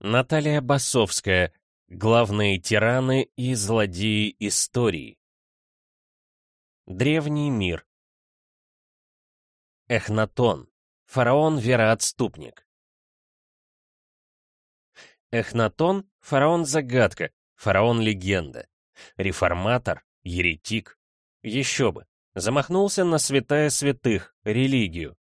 Наталья Басовская. Главные тираны и злодеи истории. Древний мир. Эхнатон. Фараон-вероотступник. Эхнатон — фараон-загадка, фараон-легенда. Реформатор, еретик. Еще бы. Замахнулся на святая святых, религию.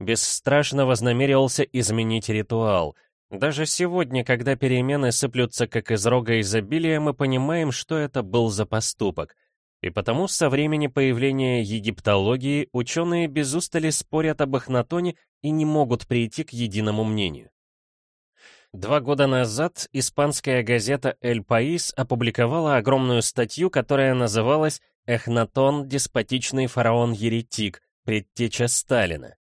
Бесстрашно вознамерился изменить ритуал — даже сегодня, когда перемены сыплются как из рога изобилия, мы понимаем, что это был за поступок. И потому со времени появления египтологии ученые без устали спорят об Эхнатоне и не могут прийти к единому мнению. Два года назад испанская газета «Эль Паис» опубликовала огромную статью, которая называлась «Эхнатон. Деспотичный фараон-еретик. Предтеча Сталина».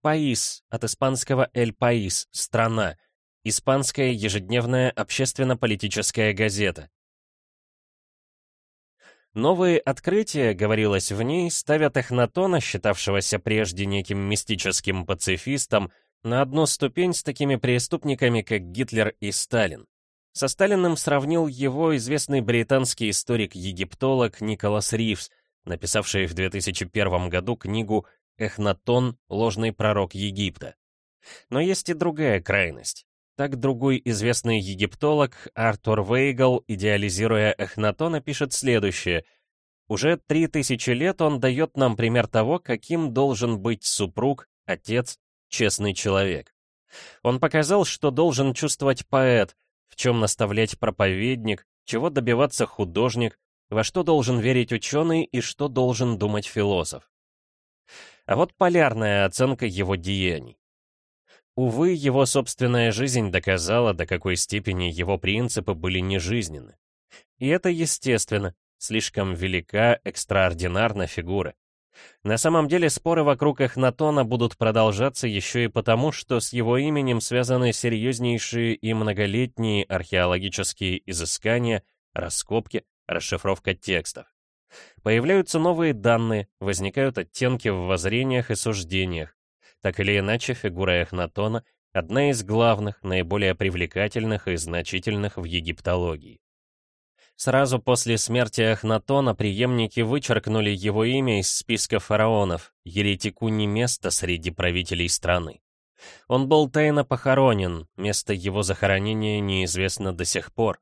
Паис, от испанского «Эль Паис» — «страна», испанская ежедневная общественно-политическая газета. Новые открытия, говорилось в ней, ставят Эхнатона, считавшегося прежде неким мистическим пацифистом, на одну ступень с такими преступниками, как Гитлер и Сталин. Со Сталиным сравнил его известный британский историк-египтолог Николас Ривз, написавший в 2001 году книгу Эхнатон — ложный пророк Египта. Но есть и другая крайность. Так другой известный египтолог Артур Вейгл, идеализируя Эхнатона, пишет следующее. «Уже три тысячи лет он дает нам пример того, каким должен быть супруг, отец, честный человек. Он показал, что должен чувствовать поэт, в чем наставлять проповедник, чего добиваться художник, во что должен верить ученый и что должен думать философ. А вот полярная оценка его деяний. Увы, его собственная жизнь доказала, до какой степени его принципы были нежизненны. И это естественно, слишком велика, экстраординарна фигура. На самом деле споры вокруг Эхнатона будут продолжаться еще и потому, что с его именем связаны серьезнейшие и многолетние археологические изыскания, раскопки, расшифровка текстов. Появляются новые данные, возникают оттенки в воззрениях и суждениях. Так или иначе, фигура Эхнатона — одна из главных, наиболее привлекательных и значительных в египтологии. Сразу после смерти Эхнатона преемники вычеркнули его имя из списка фараонов, еретику не место среди правителей страны. Он был тайно похоронен, место его захоронения неизвестно до сих пор.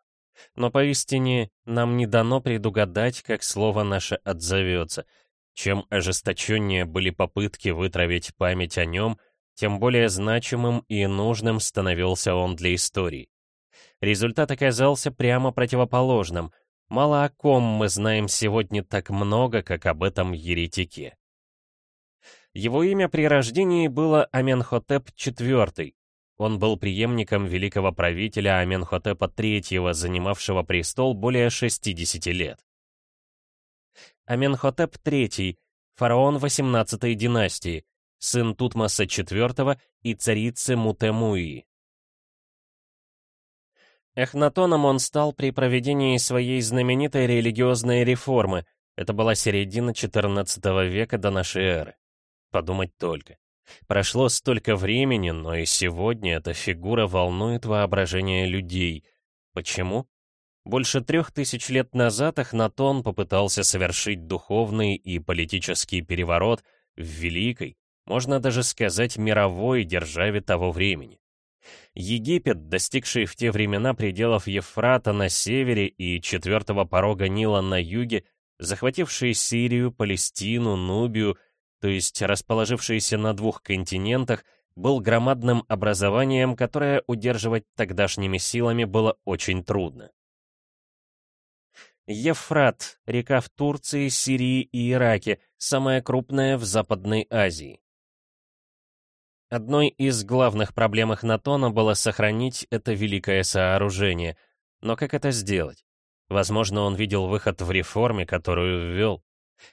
Но поистине нам не дано предугадать, как слово наше отзовется. Чем ожесточеннее были попытки вытравить память о нем, тем более значимым и нужным становился он для истории. Результат оказался прямо противоположным. Мало о ком мы знаем сегодня так много, как об этом еретике. Его имя при рождении было Аменхотеп IV, он был преемником великого правителя Аменхотепа III, занимавшего престол более 60 лет. Аменхотеп III, фараон 18-й династии, сын Тутмоса IV и царицы Мутемуи. Эхнатоном он стал при проведении своей знаменитой религиозной реформы. Это была середина XIV века до нашей эры. Подумать только. Прошло столько времени, но и сегодня эта фигура волнует воображение людей. Почему? Больше трех тысяч лет назад Эхнатон попытался совершить духовный и политический переворот в великой, можно даже сказать, мировой державе того времени. Египет, достигший в те времена пределов Ефрата на севере и четвертого порога Нила на юге, захвативший Сирию, Палестину, Нубию то есть расположившийся на двух континентах, был громадным образованием, которое удерживать тогдашними силами было очень трудно. Ефрат — река в Турции, Сирии и Ираке, самая крупная в Западной Азии. Одной из главных проблем Эхнатона было сохранить это великое сооружение. Но как это сделать? Возможно, он видел выход в реформе, которую ввел.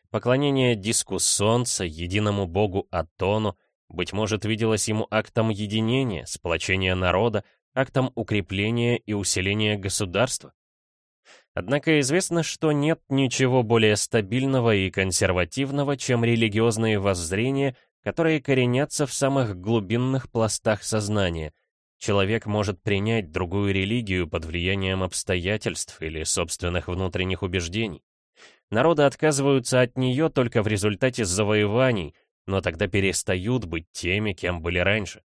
Поклонение диску солнца, единому богу Атону, быть может, виделось ему актом единения, сплочения народа, актом укрепления и усиления государства. Однако известно, что нет ничего более стабильного и консервативного, чем религиозные воззрения, которые коренятся в самых глубинных пластах сознания, Человек может принять другую религию под влиянием обстоятельств или собственных внутренних убеждений. Народы отказываются от нее только в результате завоеваний, но тогда перестают быть теми, кем были раньше.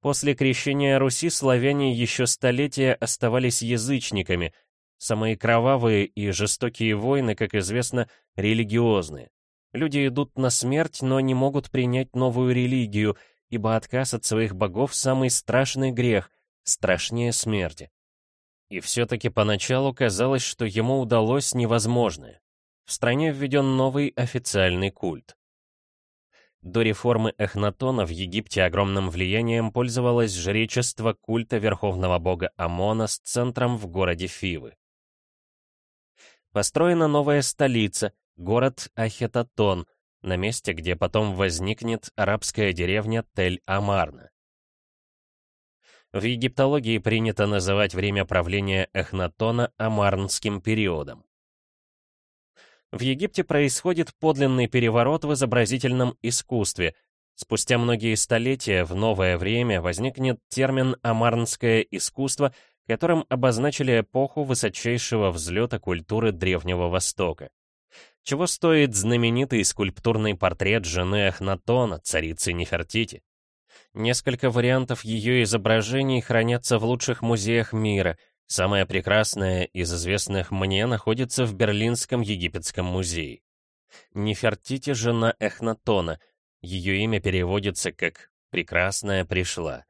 После крещения Руси славяне еще столетия оставались язычниками. Самые кровавые и жестокие войны, как известно, религиозные. Люди идут на смерть, но не могут принять новую религию, ибо отказ от своих богов — самый страшный грех, страшнее смерти. И все-таки поначалу казалось, что ему удалось невозможное. В стране введен новый официальный культ. До реформы Эхнатона в Египте огромным влиянием пользовалось жречество культа верховного бога Амона с центром в городе Фивы. Построена новая столица, город Ахетатон, на месте, где потом возникнет арабская деревня Тель-Амарна. В египтологии принято называть время правления Эхнатона Амарнским периодом. В Египте происходит подлинный переворот в изобразительном искусстве. Спустя многие столетия в новое время возникнет термин «амарнское искусство», которым обозначили эпоху высочайшего взлета культуры Древнего Востока. Чего стоит знаменитый скульптурный портрет жены Эхнатона, царицы Нефертити? Несколько вариантов ее изображений хранятся в лучших музеях мира — Самое прекрасное из известных мне находится в Берлинском египетском музее. Нефертити — жена Эхнатона. Ее имя переводится как «прекрасная пришла».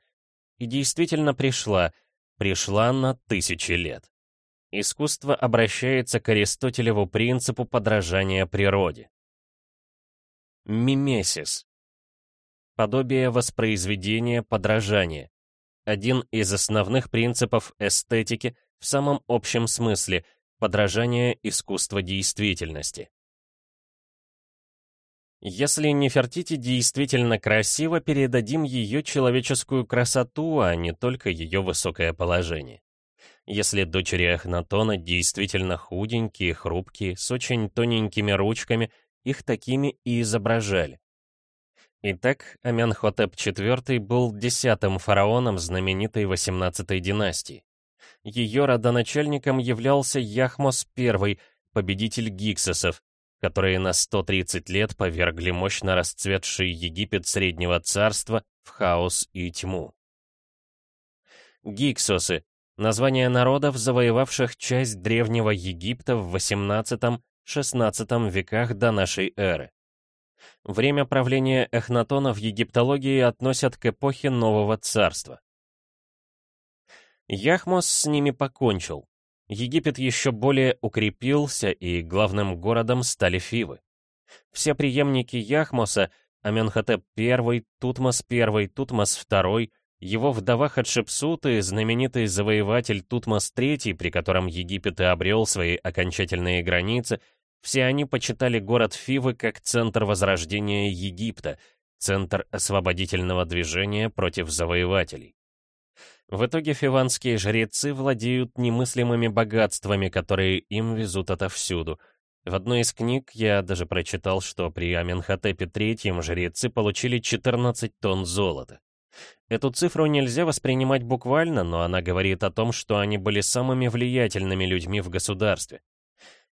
И действительно пришла, пришла на тысячи лет. Искусство обращается к Аристотелеву принципу подражания природе. Мимесис. Подобие воспроизведения подражания один из основных принципов эстетики в самом общем смысле — подражание искусства действительности. Если Нефертити действительно красиво, передадим ее человеческую красоту, а не только ее высокое положение. Если дочери Ахнатона действительно худенькие, хрупкие, с очень тоненькими ручками, их такими и изображали. Итак, Аменхотеп IV был десятым фараоном знаменитой 18-й династии. Ее родоначальником являлся Яхмос I, победитель гиксосов, которые на 130 лет повергли мощно расцветший Египет Среднего Царства в хаос и тьму. Гиксосы — название народов, завоевавших часть Древнего Египта в 18-16 веках до нашей эры. Время правления Эхнатона в египтологии относят к эпохе Нового Царства. Яхмос с ними покончил. Египет еще более укрепился, и главным городом стали Фивы. Все преемники Яхмоса, Аменхотеп I, Тутмос I, Тутмос II, его вдова Хатшепсут и знаменитый завоеватель Тутмос III, при котором Египет и обрел свои окончательные границы, все они почитали город Фивы как центр возрождения Египта, центр освободительного движения против завоевателей. В итоге фиванские жрецы владеют немыслимыми богатствами, которые им везут отовсюду. В одной из книг я даже прочитал, что при Аменхотепе III жрецы получили 14 тонн золота. Эту цифру нельзя воспринимать буквально, но она говорит о том, что они были самыми влиятельными людьми в государстве.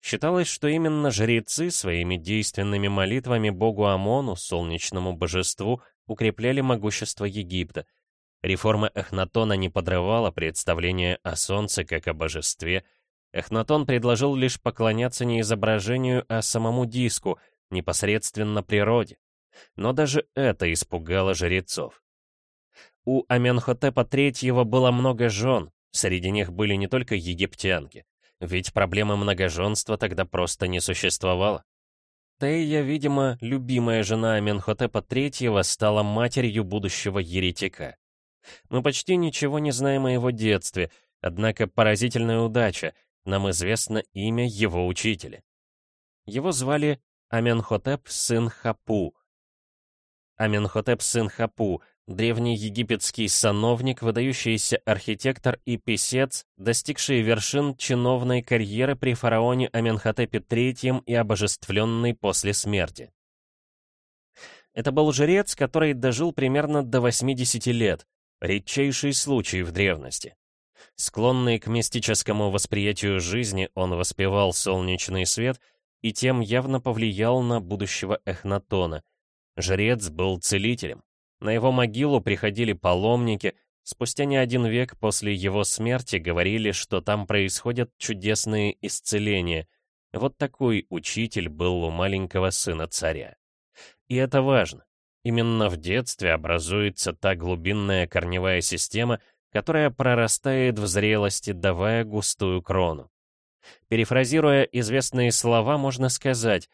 Считалось, что именно жрецы своими действенными молитвами богу Амону, солнечному божеству, укрепляли могущество Египта. Реформа Эхнатона не подрывала представление о солнце как о божестве. Эхнатон предложил лишь поклоняться не изображению, а самому диску, непосредственно природе. Но даже это испугало жрецов. У Аменхотепа III было много жен, среди них были не только египтянки. Ведь проблемы многоженства тогда просто не существовало. Тея, видимо, любимая жена Аменхотепа III, стала матерью будущего еретика. Мы почти ничего не знаем о его детстве, однако поразительная удача, нам известно имя его учителя. Его звали Аменхотеп сын Хапу. Аменхотеп сын Хапу Древний египетский сановник, выдающийся архитектор и писец, достигший вершин чиновной карьеры при фараоне Аменхотепе III и обожествленный после смерти. Это был жрец, который дожил примерно до 80 лет. редчайший случай в древности. Склонный к мистическому восприятию жизни, он воспевал солнечный свет и тем явно повлиял на будущего Эхнатона. Жрец был целителем. На его могилу приходили паломники, спустя не один век после его смерти говорили, что там происходят чудесные исцеления. Вот такой учитель был у маленького сына царя. И это важно. Именно в детстве образуется та глубинная корневая система, которая прорастает в зрелости, давая густую крону. Перефразируя известные слова, можно сказать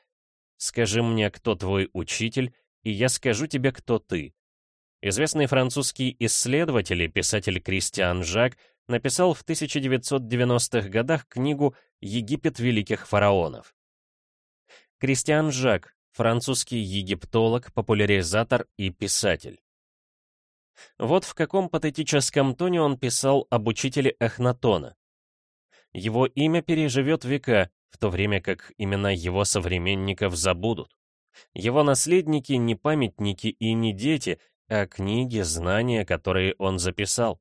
«Скажи мне, кто твой учитель, и я скажу тебе, кто ты». Известный французский исследователь и писатель Кристиан Жак написал в 1990-х годах книгу «Египет великих фараонов». Кристиан Жак, французский египтолог, популяризатор и писатель. Вот в каком патетическом тоне он писал об учителе Эхнатона. Его имя переживет века, в то время как имена его современников забудут. Его наследники не памятники и не дети, а книги, знания, которые он записал.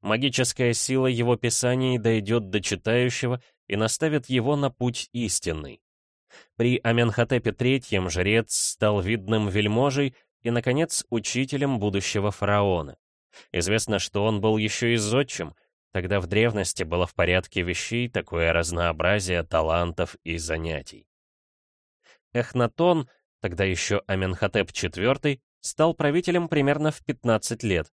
Магическая сила его писаний дойдет до читающего и наставит его на путь истинный. При Аменхотепе III жрец стал видным вельможей и, наконец, учителем будущего фараона. Известно, что он был еще и зодчим, тогда в древности было в порядке вещей такое разнообразие талантов и занятий. Эхнатон, тогда еще Аменхотеп IV, стал правителем примерно в 15 лет.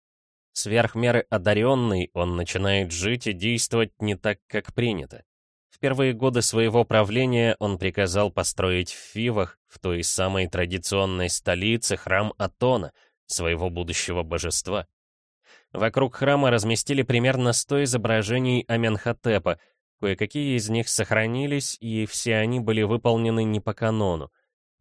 Сверх меры одаренный, он начинает жить и действовать не так, как принято. В первые годы своего правления он приказал построить в Фивах, в той самой традиционной столице, храм Атона, своего будущего божества. Вокруг храма разместили примерно 100 изображений Аменхотепа, кое-какие из них сохранились, и все они были выполнены не по канону.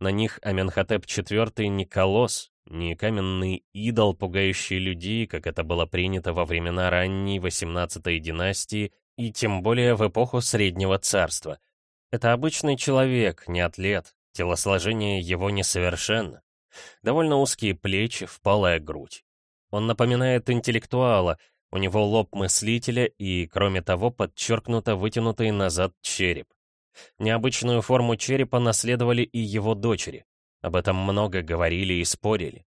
На них Аменхотеп IV не колосс, не каменный идол, пугающий людей, как это было принято во времена ранней 18-й династии и тем более в эпоху Среднего Царства. Это обычный человек, не атлет, телосложение его несовершенно. Довольно узкие плечи, впалая грудь. Он напоминает интеллектуала, у него лоб мыслителя и, кроме того, подчеркнуто вытянутый назад череп. Необычную форму черепа наследовали и его дочери. Об этом много говорили и спорили.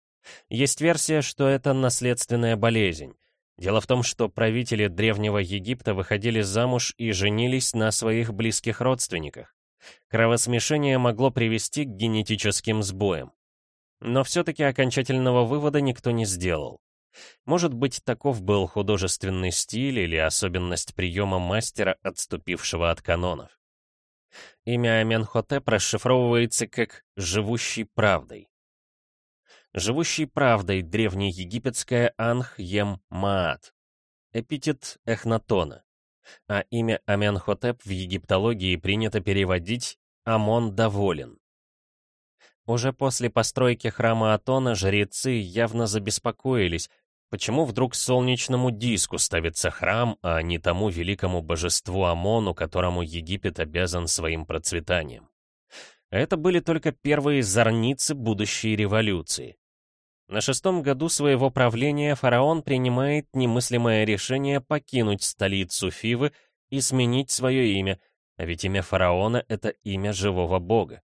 Есть версия, что это наследственная болезнь, Дело в том, что правители Древнего Египта выходили замуж и женились на своих близких родственниках. Кровосмешение могло привести к генетическим сбоям. Но все-таки окончательного вывода никто не сделал. Может быть, таков был художественный стиль или особенность приема мастера, отступившего от канонов. Имя Аменхотеп расшифровывается как «живущий правдой» живущий правдой древнеегипетская Анх-Ем-Маат, эпитет Эхнатона, а имя Аменхотеп в египтологии принято переводить «Амон доволен». Уже после постройки храма Атона жрецы явно забеспокоились, почему вдруг солнечному диску ставится храм, а не тому великому божеству Амону, которому Египет обязан своим процветанием. Это были только первые зорницы будущей революции. На шестом году своего правления фараон принимает немыслимое решение покинуть столицу Фивы и сменить свое имя, а ведь имя фараона — это имя живого бога.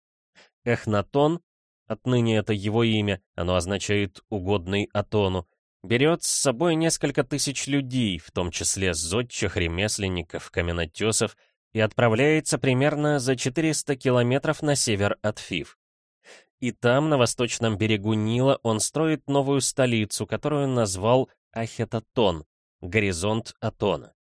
Эхнатон, отныне это его имя, оно означает «угодный Атону», берет с собой несколько тысяч людей, в том числе зодчих, ремесленников, каменотесов, и отправляется примерно за 400 километров на север от Фив. И там, на восточном берегу Нила, он строит новую столицу, которую назвал Ахетатон, горизонт Атона.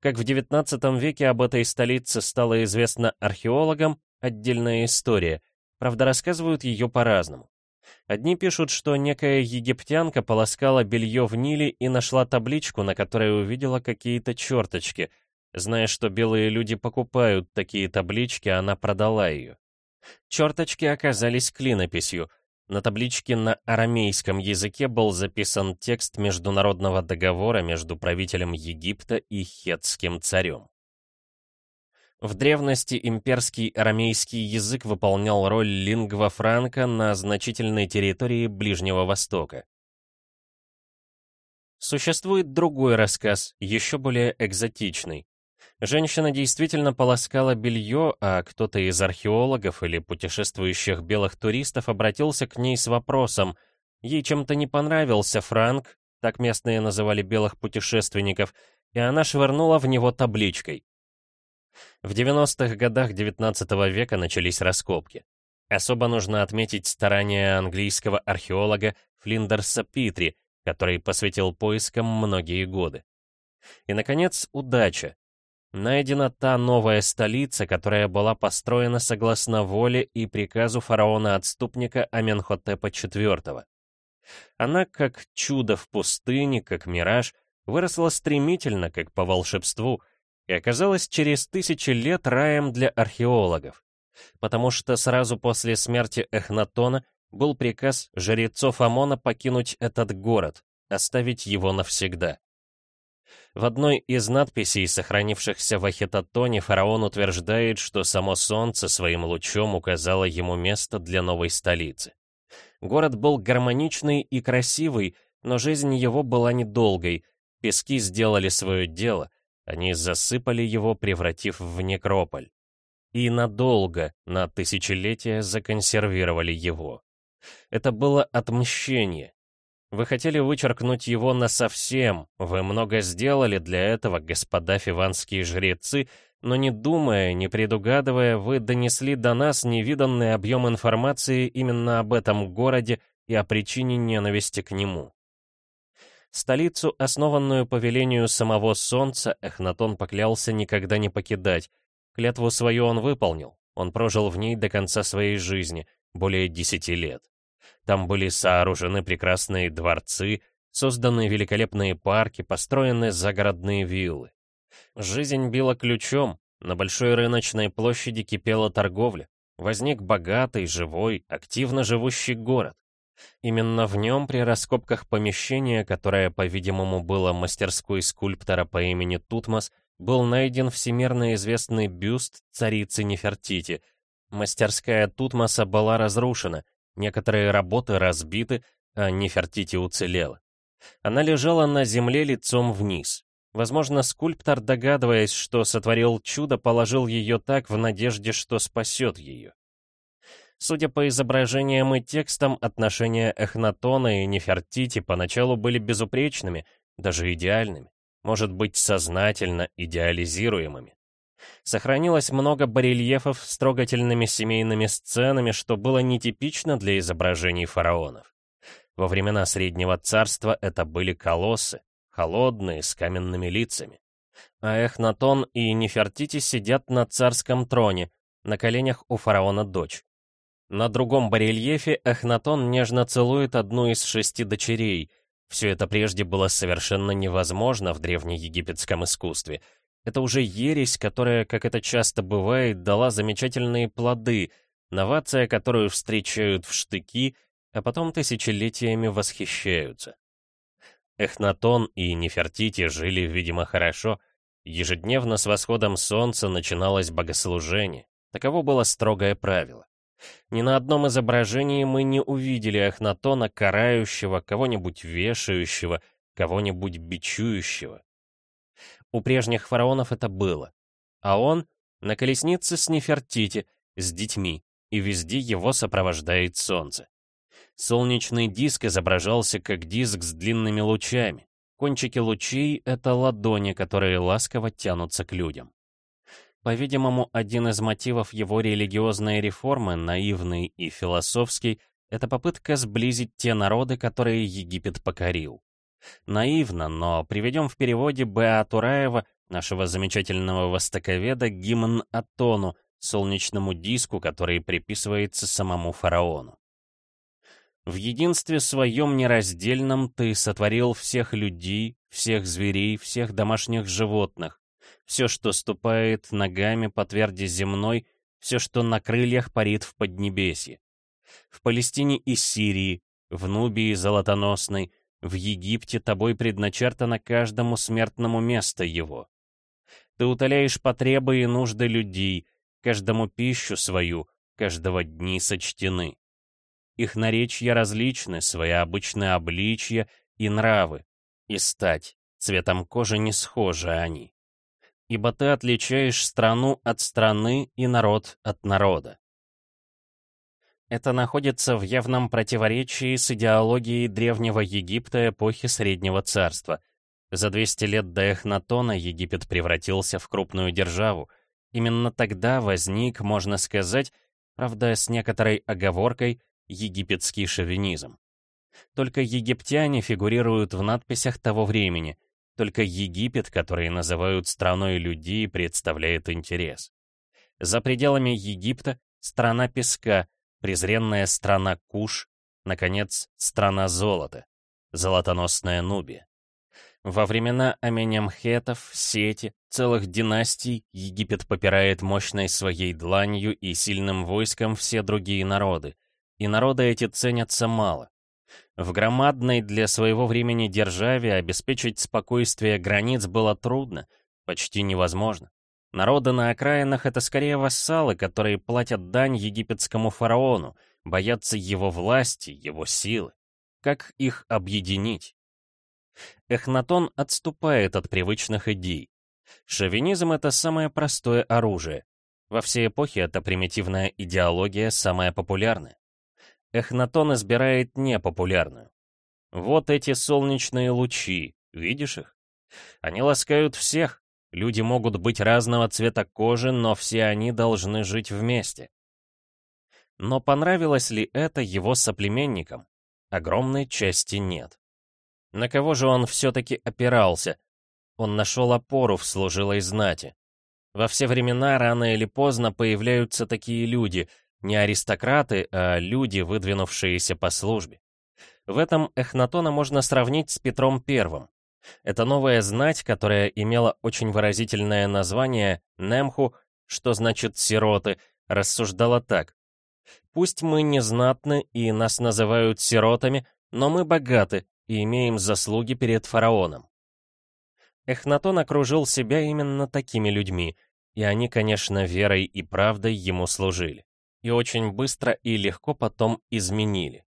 Как в XIX веке об этой столице стало известно археологам, отдельная история, правда рассказывают ее по-разному. Одни пишут, что некая египтянка полоскала белье в Ниле и нашла табличку, на которой увидела какие-то черточки. Зная, что белые люди покупают такие таблички, она продала ее. Черточки оказались клинописью. На табличке на арамейском языке был записан текст международного договора между правителем Египта и хетским царем. В древности имперский арамейский язык выполнял роль лингва франка на значительной территории Ближнего Востока. Существует другой рассказ, еще более экзотичный. Женщина действительно полоскала белье, а кто-то из археологов или путешествующих белых туристов обратился к ней с вопросом. Ей чем-то не понравился Франк, так местные называли белых путешественников, и она швырнула в него табличкой. В 90-х годах XIX века начались раскопки. Особо нужно отметить старания английского археолога Флиндерса Питри, который посвятил поискам многие годы. И, наконец, удача. Найдена та новая столица, которая была построена согласно воле и приказу фараона-отступника Аменхотепа IV. Она, как чудо в пустыне, как мираж, выросла стремительно, как по волшебству, и оказалась через тысячи лет раем для археологов. Потому что сразу после смерти Эхнатона был приказ жрецов Амона покинуть этот город, оставить его навсегда. В одной из надписей, сохранившихся в Ахетатоне, фараон утверждает, что само солнце своим лучом указало ему место для новой столицы. Город был гармоничный и красивый, но жизнь его была недолгой. Пески сделали свое дело, они засыпали его, превратив в некрополь. И надолго, на тысячелетия, законсервировали его. Это было отмщение, вы хотели вычеркнуть его насовсем, вы много сделали для этого, господа фиванские жрецы, но не думая, не предугадывая, вы донесли до нас невиданный объем информации именно об этом городе и о причине ненависти к нему. Столицу, основанную по велению самого Солнца, Эхнатон поклялся никогда не покидать. Клятву свою он выполнил, он прожил в ней до конца своей жизни, более десяти лет. Там были сооружены прекрасные дворцы, созданы великолепные парки, построены загородные виллы. Жизнь била ключом, на большой рыночной площади кипела торговля. Возник богатый, живой, активно живущий город. Именно в нем при раскопках помещения, которое, по-видимому, было мастерской скульптора по имени Тутмос, был найден всемирно известный бюст царицы Нефертити. Мастерская Тутмоса была разрушена, Некоторые работы разбиты, а Нефертити уцелела. Она лежала на земле лицом вниз. Возможно, скульптор, догадываясь, что сотворил чудо, положил ее так в надежде, что спасет ее. Судя по изображениям и текстам, отношения Эхнатона и Нефертити поначалу были безупречными, даже идеальными, может быть, сознательно идеализируемыми. Сохранилось много барельефов с трогательными семейными сценами, что было нетипично для изображений фараонов. Во времена Среднего Царства это были колоссы, холодные, с каменными лицами. А Эхнатон и Нефертити сидят на царском троне, на коленях у фараона дочь. На другом барельефе Эхнатон нежно целует одну из шести дочерей. Все это прежде было совершенно невозможно в древнеегипетском искусстве — это уже ересь, которая, как это часто бывает, дала замечательные плоды, новация, которую встречают в штыки, а потом тысячелетиями восхищаются. Эхнатон и Нефертити жили, видимо, хорошо. Ежедневно с восходом солнца начиналось богослужение. Таково было строгое правило. Ни на одном изображении мы не увидели Эхнатона карающего, кого-нибудь вешающего, кого-нибудь бичующего. У прежних фараонов это было. А он на колеснице с Нефертити, с детьми, и везде его сопровождает солнце. Солнечный диск изображался как диск с длинными лучами. Кончики лучей — это ладони, которые ласково тянутся к людям. По-видимому, один из мотивов его религиозной реформы, наивный и философский, это попытка сблизить те народы, которые Египет покорил. Наивно, но приведем в переводе Б.А. Тураева, нашего замечательного востоковеда, гимн Атону, солнечному диску, который приписывается самому фараону. В единстве своем нераздельном ты сотворил всех людей, всех зверей, всех домашних животных, все, что ступает ногами по тверди земной, все, что на крыльях парит в Поднебесье. В Палестине и Сирии, в Нубии золотоносной, в Египте тобой предначертано каждому смертному место его. Ты утоляешь потребы и нужды людей, каждому пищу свою, каждого дни сочтены. Их наречья различны, свои обычные обличья и нравы. и стать, цветом кожи не схожи они. Ибо ты отличаешь страну от страны и народ от народа. Это находится в явном противоречии с идеологией Древнего Египта эпохи Среднего Царства. За 200 лет до Эхнатона Египет превратился в крупную державу. Именно тогда возник, можно сказать, правда, с некоторой оговоркой, египетский шовинизм. Только египтяне фигурируют в надписях того времени, только Египет, который называют страной людей, представляет интерес. За пределами Египта — страна песка — презренная страна Куш, наконец, страна золота, золотоносная Нубия. Во времена Аменемхетов, Сети, целых династий Египет попирает мощной своей дланью и сильным войском все другие народы, и народы эти ценятся мало. В громадной для своего времени державе обеспечить спокойствие границ было трудно, почти невозможно. Народы на окраинах — это скорее вассалы, которые платят дань египетскому фараону, боятся его власти, его силы. Как их объединить? Эхнатон отступает от привычных идей. Шовинизм — это самое простое оружие. Во всей эпохе эта примитивная идеология самая популярная. Эхнатон избирает непопулярную. Вот эти солнечные лучи, видишь их? Они ласкают всех, Люди могут быть разного цвета кожи, но все они должны жить вместе. Но понравилось ли это его соплеменникам? Огромной части нет. На кого же он все-таки опирался? Он нашел опору в служилой знати. Во все времена рано или поздно появляются такие люди, не аристократы, а люди, выдвинувшиеся по службе. В этом Эхнатона можно сравнить с Петром Первым. Это новая знать, которая имела очень выразительное название «Немху», что значит «сироты», рассуждала так. «Пусть мы не знатны и нас называют сиротами, но мы богаты и имеем заслуги перед фараоном». Эхнатон окружил себя именно такими людьми, и они, конечно, верой и правдой ему служили. И очень быстро и легко потом изменили.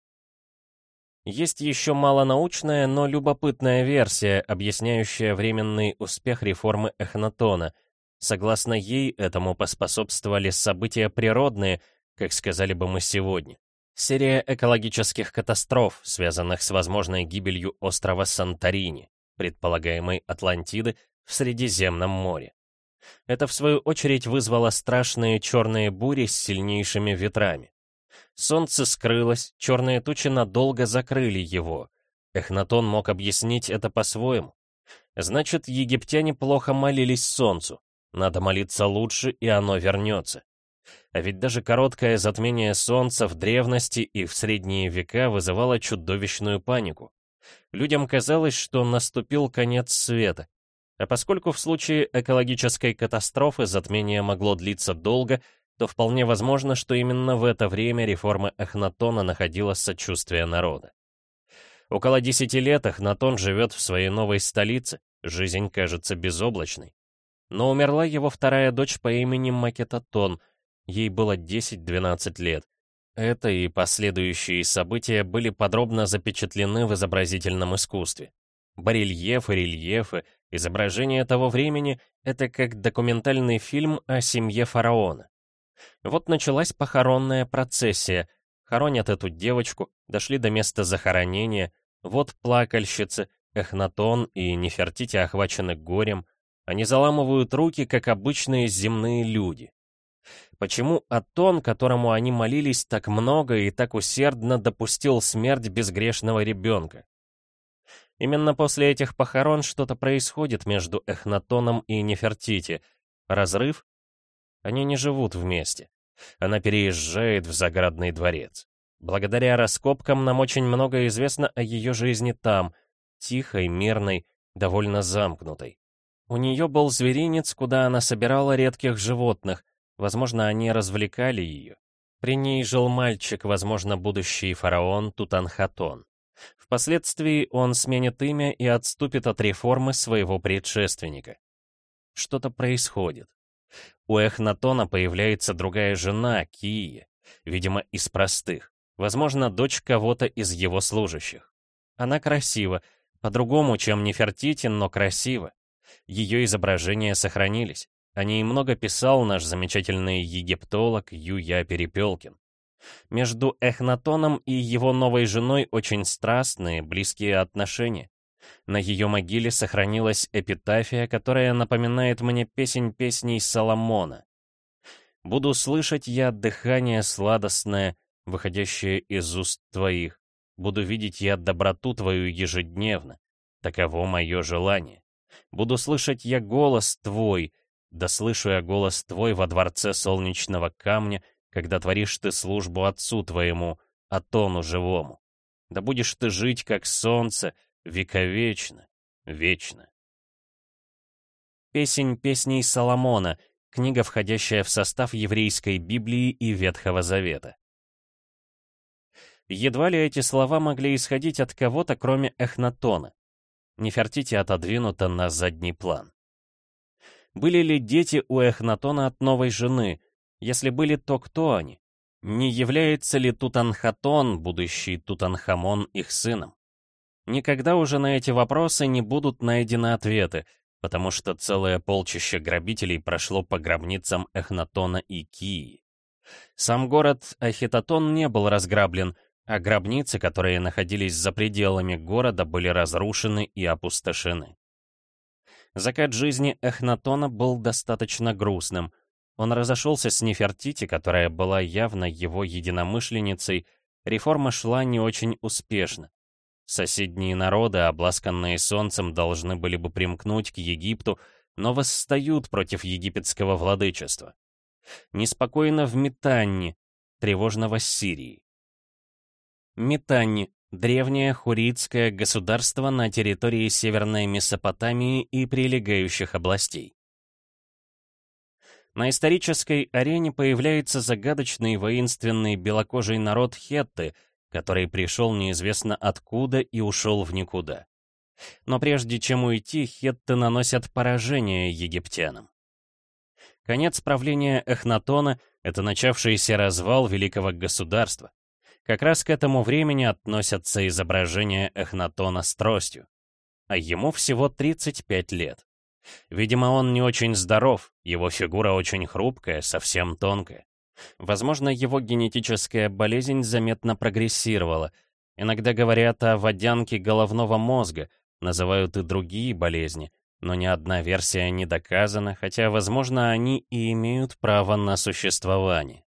Есть еще малонаучная, но любопытная версия, объясняющая временный успех реформы Эхнатона. Согласно ей, этому поспособствовали события природные, как сказали бы мы сегодня. Серия экологических катастроф, связанных с возможной гибелью острова Санторини, предполагаемой Атлантиды, в Средиземном море. Это, в свою очередь, вызвало страшные черные бури с сильнейшими ветрами. Солнце скрылось, черные тучи надолго закрыли его. Эхнатон мог объяснить это по-своему. Значит, египтяне плохо молились солнцу. Надо молиться лучше, и оно вернется. А ведь даже короткое затмение солнца в древности и в средние века вызывало чудовищную панику. Людям казалось, что наступил конец света. А поскольку в случае экологической катастрофы затмение могло длиться долго, то вполне возможно, что именно в это время реформа Эхнатона находила сочувствие народа. Около десяти лет Эхнатон живет в своей новой столице, жизнь кажется безоблачной. Но умерла его вторая дочь по имени Макетатон, ей было 10-12 лет. Это и последующие события были подробно запечатлены в изобразительном искусстве. Барельефы, рельефы, изображения того времени — это как документальный фильм о семье фараона. Вот началась похоронная процессия. Хоронят эту девочку, дошли до места захоронения. Вот плакальщицы, Эхнатон и Нефертити охвачены горем. Они заламывают руки, как обычные земные люди. Почему Атон, которому они молились так много и так усердно, допустил смерть безгрешного ребенка? Именно после этих похорон что-то происходит между Эхнатоном и Нефертити. Разрыв они не живут вместе. Она переезжает в загородный дворец. Благодаря раскопкам нам очень много известно о ее жизни там, тихой, мирной, довольно замкнутой. У нее был зверинец, куда она собирала редких животных, возможно, они развлекали ее. При ней жил мальчик, возможно, будущий фараон Тутанхатон. Впоследствии он сменит имя и отступит от реформы своего предшественника. Что-то происходит. У Эхнатона появляется другая жена, Кии, видимо, из простых, возможно, дочь кого-то из его служащих. Она красива, По-другому, чем Нефертити, но красиво. Ее изображения сохранились. О ней много писал наш замечательный египтолог Юя Перепелкин. Между Эхнатоном и его новой женой очень страстные, близкие отношения. На ее могиле сохранилась эпитафия, которая напоминает мне песень песней Соломона. «Буду слышать я дыхание сладостное, выходящее из уст твоих. Буду видеть я доброту твою ежедневно. Таково мое желание. Буду слышать я голос твой, да слышу я голос твой во дворце солнечного камня, когда творишь ты службу отцу твоему, Атону живому. Да будешь ты жить, как солнце, вековечно, вечно. Песень песней Соломона, книга, входящая в состав еврейской Библии и Ветхого Завета. Едва ли эти слова могли исходить от кого-то, кроме Эхнатона. Нефертити отодвинута на задний план. Были ли дети у Эхнатона от новой жены? Если были, то кто они? Не является ли Тутанхатон, будущий Тутанхамон, их сыном? Никогда уже на эти вопросы не будут найдены ответы, потому что целое полчище грабителей прошло по гробницам Эхнатона и Кии. Сам город Ахитотон не был разграблен, а гробницы, которые находились за пределами города, были разрушены и опустошены. Закат жизни Эхнатона был достаточно грустным. Он разошелся с Нефертити, которая была явно его единомышленницей, реформа шла не очень успешно. Соседние народы, обласканные солнцем, должны были бы примкнуть к Египту, но восстают против египетского владычества. Неспокойно в Метанне, тревожно в Ассирии. Метанни — древнее хуритское государство на территории Северной Месопотамии и прилегающих областей. На исторической арене появляется загадочный воинственный белокожий народ хетты — который пришел неизвестно откуда и ушел в никуда. Но прежде чем уйти, хетты наносят поражение египтянам. Конец правления Эхнатона — это начавшийся развал великого государства. Как раз к этому времени относятся изображения Эхнатона с тростью. А ему всего 35 лет. Видимо, он не очень здоров, его фигура очень хрупкая, совсем тонкая. Возможно, его генетическая болезнь заметно прогрессировала. Иногда говорят о водянке головного мозга, называют и другие болезни, но ни одна версия не доказана, хотя, возможно, они и имеют право на существование.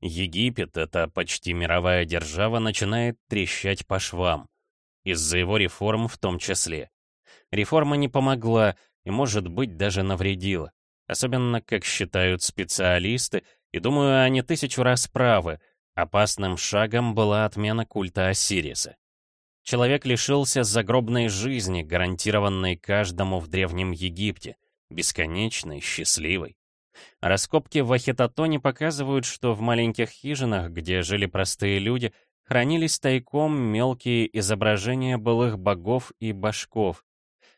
Египет, эта почти мировая держава, начинает трещать по швам. Из-за его реформ в том числе. Реформа не помогла и, может быть, даже навредила. Особенно, как считают специалисты, и думаю, они тысячу раз правы. Опасным шагом была отмена культа Осириса. Человек лишился загробной жизни, гарантированной каждому в Древнем Египте, бесконечной, счастливой. Раскопки в Ахитотоне показывают, что в маленьких хижинах, где жили простые люди, хранились тайком мелкие изображения былых богов и башков,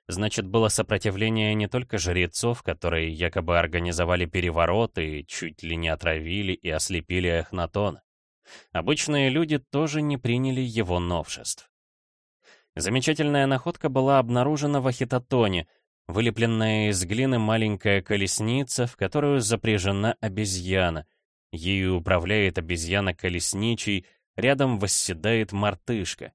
Значит, было сопротивление не только жрецов, которые якобы организовали перевороты чуть ли не отравили и ослепили Эхнатона. Обычные люди тоже не приняли его новшеств. Замечательная находка была обнаружена в Ахитотоне, вылепленная из глины маленькая колесница, в которую запряжена обезьяна. Ею управляет обезьяна-колесничий, рядом восседает мартышка.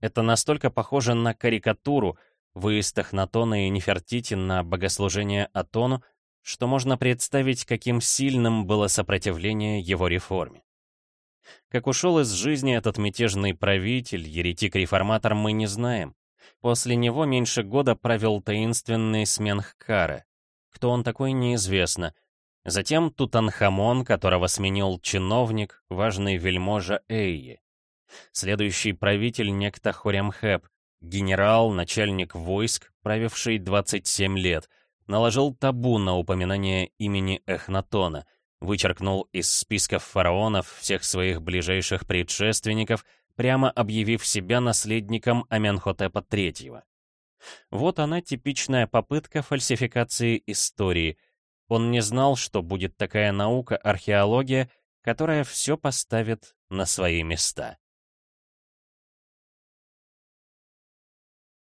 Это настолько похоже на карикатуру — выезд Ахнатона и Нефертити на богослужение Атону, что можно представить, каким сильным было сопротивление его реформе. Как ушел из жизни этот мятежный правитель, еретик-реформатор, мы не знаем. После него меньше года правил таинственный Сменхкара. Кто он такой, неизвестно. Затем Тутанхамон, которого сменил чиновник, важный вельможа Эйи. Следующий правитель некто Хорямхеп, Генерал, начальник войск, правивший 27 лет, наложил табу на упоминание имени Эхнатона, вычеркнул из списков фараонов всех своих ближайших предшественников, прямо объявив себя наследником Аменхотепа III. Вот она типичная попытка фальсификации истории. Он не знал, что будет такая наука археология, которая все поставит на свои места.